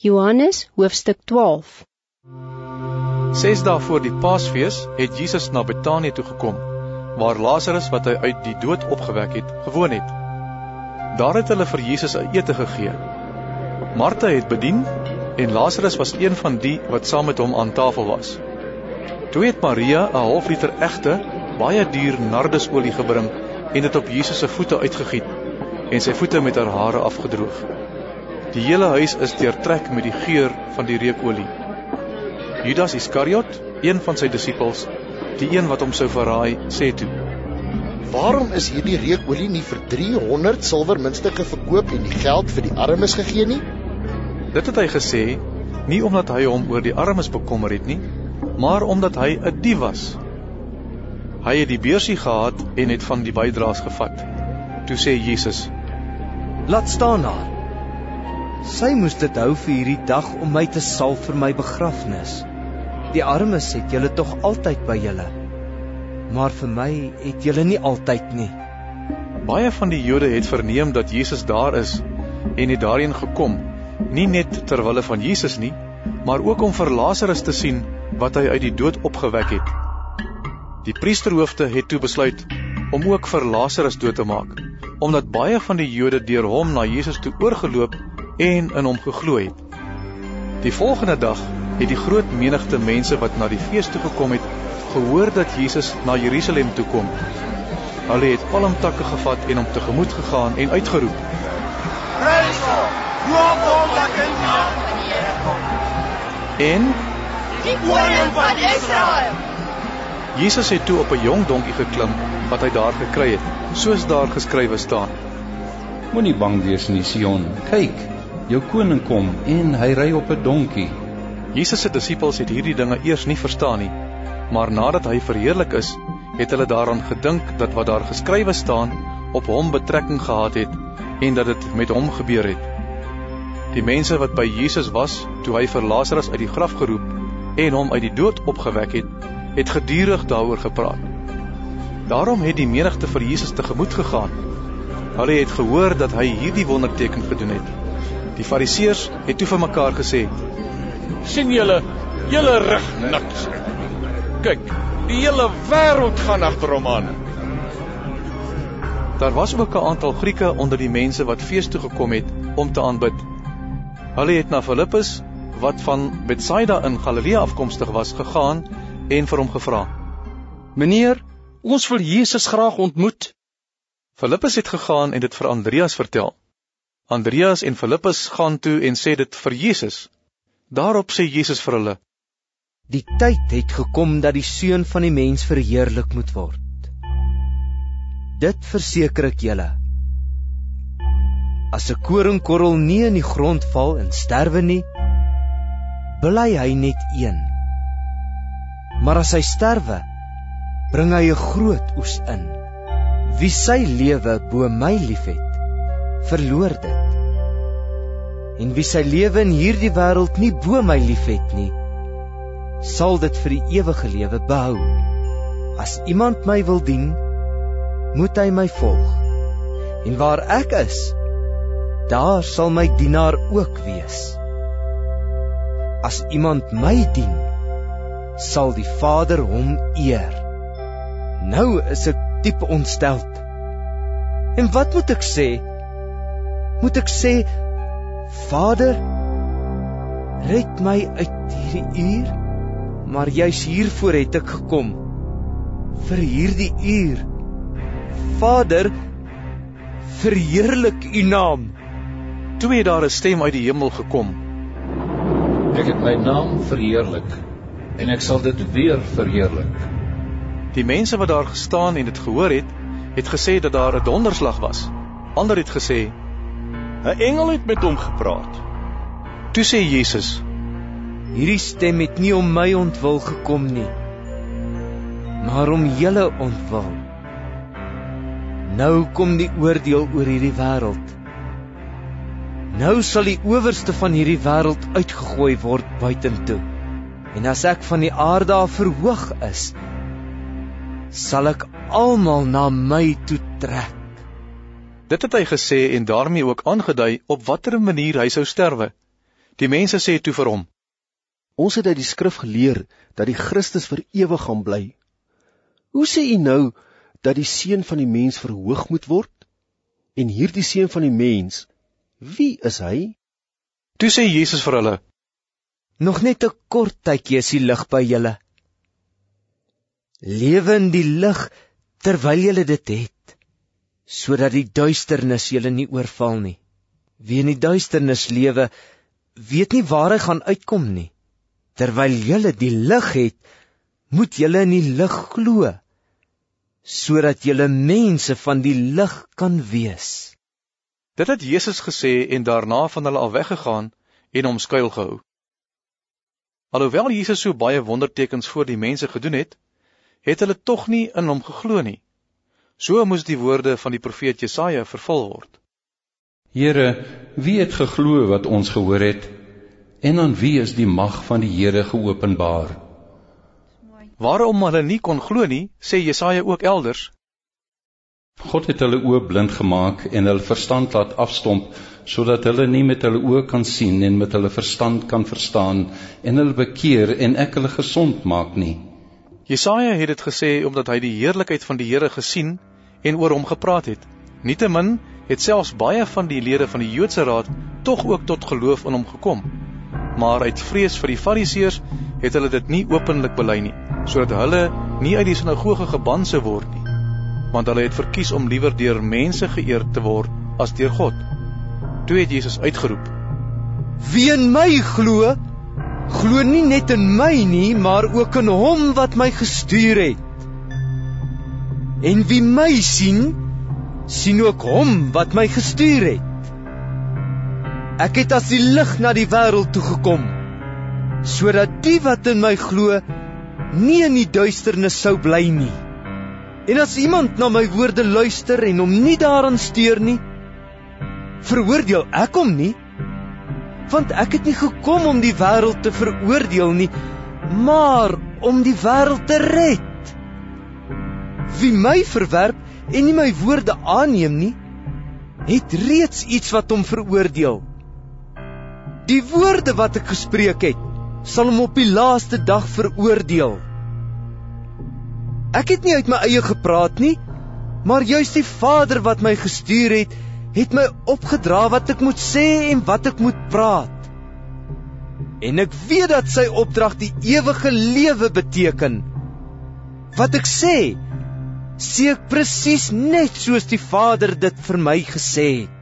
Johannes hoofstuk 12 Ses dae voor die Paasfees het Jesus na Betanië toe gekom, waar Lazarus wat hy uit die dood opgewek het, gewoon het. Daar het hulle vir Jesus 'n ete gegee. Martha het bedien en Lazarus was een van die wat saam met hom aan tafel was. Toe het Maria 'n halfliter egte, baie duur nardesolie gebring en dit op Jesus se voete uitgegiet en sy voete met haar hare afgedroog. Die hele huis is deurtrek met die geur van die reukolie. Judas Iskariot, een van sy disippels, die een wat hom sou verraai, sê toe: "Waarom is hierdie reukolie nie vir 300 silwermuntstukke verkoop en die geld vir die armes gegee nie?" Dit het hy gesê nie omdat hy hom oor die armes bekommer het nie, maar omdat hy 'n dief was. Hy het die beursie gehad en het van die bydraes gevat. Toe sê Jesus: "Laat staan daar." Sy moes dit hou vir hierdie dag om my te salf vir my begrafnis. Die armes het julle tog altyd by julle. Maar vir my het julle nie altyd nie. Baie van die Jode het verneem dat Jesus daar is en het daarheen gekom, nie net ter wille van Jesus nie, maar ook om vir Lazarus te sien wat hy uit die dood opgewek het. Die priesterhoofde het toe besluit om ook vir Lazarus dood te maak, omdat baie van die Jode deur hom na Jesus toe oorgeloop en in hom geglo het. Die volgende dag het die groot menigte mense wat na die fees toe gekom het, gehoor dat Jesus na Jerusalem toe kom. Hulle het palmtakke gevat en hom tegemoet gegaan en uitgeroep: Prys hom! Loop hom dat hy van die Here kom. En Die koning van Israel. Jesus het toe op 'n jong donkie geklim wat hy daar gekry het, soos daar geskrywe staan. Moenie bang wees nie, Sion. Kyk, jou koning kom en hy ry op 'n donkie. Jesus se disippels het hierdie dinge eers nie verstaan nie, maar nadat hy verheerlik is, het hulle daaraan gedink dat wat daar geskrywe staan op hom betrekking gehad het en dat dit met hom gebeur het. Die mense wat by Jesus was toe hy vir Lazarus uit die graf geroep en hom uit die dood opgewek het, het gedurig daaroor gepraat. Daarom het die menigte vir Jesus tegemoet gegaan. Hulle het gehoor dat hy hierdie wonderteken gedoen het. Die Fariseërs het toe vir mekaar gesê: sien julle, julle rig niks. Kyk, die hele wêreld gaan agter hom aan. Daar was ook 'n aantal Grieke onder die mense wat fees toe gekom het om te aanbid. Hulle het na Filippus, wat van Betsaida in Galilea afkomstig was, gegaan en vir hom gevra: "Meneer, ons wil Jesus graag ontmoet." Filippus het gegaan en dit vir Andreas vertel. Andreas en Filippus gaan toe en sê dit vir Jesus. Daarop sê Jesus vir hulle: Die tyd het gekom dat die seun van die mens verheerlik moet word. Dit verseker ek julle. As 'n koringkorrel nie in die grond val en sterwe nie, bly hy net een. Maar as hy sterwe, bring hy 'n groot oes in. Wie sy lewe bo my liefhet, verloor dit. En wie sy lewe in hierdie wêreld nie bo my liefhet nie, sal dit vir die ewige lewe behou. As iemand my wil dien, moet hy my volg. En waar ek is, daar sal my dienaar ook wees. As iemand my dien, sal die Vader hom eer. Nou is ek diep ontsteld. En wat moet ek sê? moet ek sê Vader red my uit hierdie uur maar juis hiervoor het ek gekom vir hierdie uur. Vader verheerlik u naam. Toe het daar 'n stem uit die hemel gekom. Ek het my naam verheerlik en ek sal dit weer verheerlik. Die mense wat daar gestaan en dit gehoor het het gesê dat daar 'n donderslag was. Ander het gesê 'n Engel het met hom gepraat. Toe sê Jesus: Hierdie stem het nie om my ontwil gekom nie, maar om julle ontwil. Nou kom die oordeel oor hierdie wêreld. Nou sal die owerste van hierdie wêreld uitgegooi word buitentoe. En as ek van die aarde af verhoog is, sal ek almal na my toe trek. Dit het hy gesê en daarmee ook aangedui op watter manier hy sou sterwe. Die mense sê toe vir hom: Ons het uit die skrif geleer dat die Christus vir ewig gaan bly. Hoe sê u nou dat die seun van die mens verhoog moet word? En hierdie seun van die mens, wie is hy? Toe sê Jesus vir hulle: Nog net 'n kort tydjie is die lig by julle. Lewe in die lig terwyl julle dit het, sodat die duisternis julle nie oorval nie. Wie in die duisternis lewe, weet nie waar hy gaan uitkom nie. Terwyl julle die lig het, moet julle in die lig glo, sodat julle mense van die lig kan wees. Dit het Jesus gesê en daarna van hulle al weggegaan en hom skuil gehou. Alhoewel Jesus so baie wondertekens voor die mense gedoen het, het hulle tog nie in hom geglo nie. So moes die woorde van die profeet Jesaja vervul word. Here, wie het geglo wat ons gehoor het? En aan wie is die mag van die Here geopenbaar? Waarom hulle nie kon glo nie, sê Jesaja ook elders. God het hulle oë blind gemaak en hulle verstand laat afstomp sodat hulle nie met hulle oë kan sien en met hulle verstand kan verstaan en hulle bekeer en ek hulle gesond maak nie. Jesaja het dit gesê omdat hy die heerlikheid van die Here gesien en oor hom gepraat het. Nietemin het selfs baie van die lede van die Joodse raad tog ook tot geloof in hom gekom. Maar uit vrees vir die Fariseërs het hulle dit nie openlik bely nie, sodat hulle nie uit die sinagoge geban sou word nie, want hulle het verkies om liewer deur mense geëer te word as deur God. Toe het Jesus uitgeroep: Wie in my glo, glo nie net in my nie, maar ook in hom wat my gestuur het. En wie my sien, sien ook hom wat my gestuur het. Ek het as die lig na die wêreld toe gekom sodat die wat in my glo nie in die duisternis sou bly nie. En as iemand na my woorde luister en hom nie daaraan steur nie, veroordeel ek hom nie, want ek het nie gekom om die wêreld te veroordeel nie, maar om die wêreld te red. Wie my verwerp en nie my woorde aanneem nie, het reeds iets wat hom veroordeel. Die woorde wat ek gespreek het, sal hom op die laaste dag veroordeel. Ek het nie uit my eie gepraat nie, maar juis die Vader wat my gestuur het, het my opgedra wat ek moet sê en wat ek moet praat. En ek weet dat sy opdrag die ewige lewe beteken. Wat ek sê, sê ek presies net soos die Vader dit vir my gesê het.